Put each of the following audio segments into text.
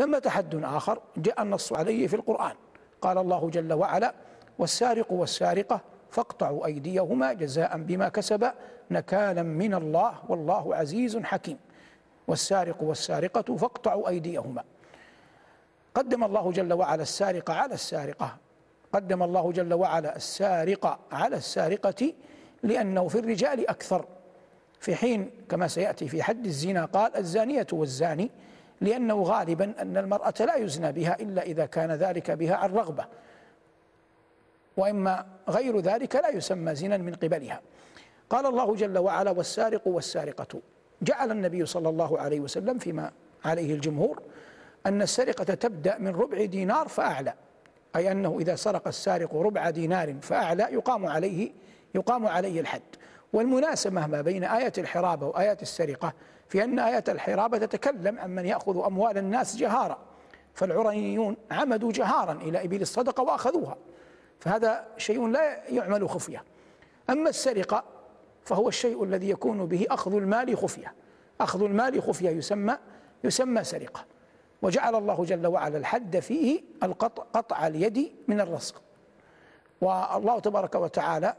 ثمة حد آخر جاء النص عليه في القرآن. قال الله جل وعلا والسارق والسارقة فاقطعوا أيديهما جزاء بما كسب نكالا من الله والله عزيز حكيم. والسارق والسارقة فاقطعوا أيديهما. قدم الله جل وعلا السارق على السارقة. قدم الله جل وعلا السارق على السارقة لأنه في الرجال أكثر. في حين كما سيأتي في حد الزنا قال الزانية والزاني لأنه غالبا أن المرأة لا يزنى بها إلا إذا كان ذلك بها عن رغبة. وإما غير ذلك لا يسمى زنا من قبلها. قال الله جل وعلا والسارق والسارقة. جعل النبي صلى الله عليه وسلم فيما عليه الجمهور أن السرقة تبدأ من ربع دينار فأعلى. أي أنه إذا سرق السارق ربع دينار فأعلى يقام عليه يقام عليه الحد. والمناسبة ما بين آية الحرابة وآية السرقة في أن آية الحرابة تتكلم عن من يأخذ أموال الناس جهارا فالعرنيون عمدوا جهارا إلى إبل الصدقة وأخذوها فهذا شيء لا يعمل خفية. أما السرقة فهو الشيء الذي يكون به أخذ المال خفية. أخذ المال خفية يسمى يسمى سرقة. وجعل الله جل وعلا الحد فيه القطع قطع اليد من الرزق. والله تبارك وتعالى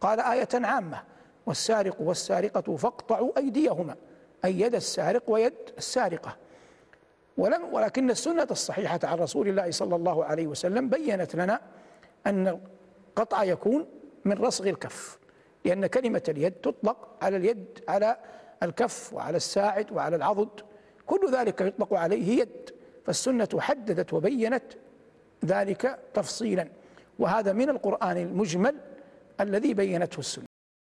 قال آية عامة والسارق والسارقة فاقطعوا أيديهما أي يد السارق ويد السارقة. ولم ولكن السنة الصحيحة عن رسول الله صلى الله عليه وسلم بينت لنا أن القطع يكون من رصغ الكف لأن كلمة اليد تطلق على اليد على الكف وعلى الساعد وعلى العضد كل ذلك يطلق عليه يد. فالسنة حددت وبينت ذلك تفصيلا. وهذا من القرآن المجمل الذي بينته السنة.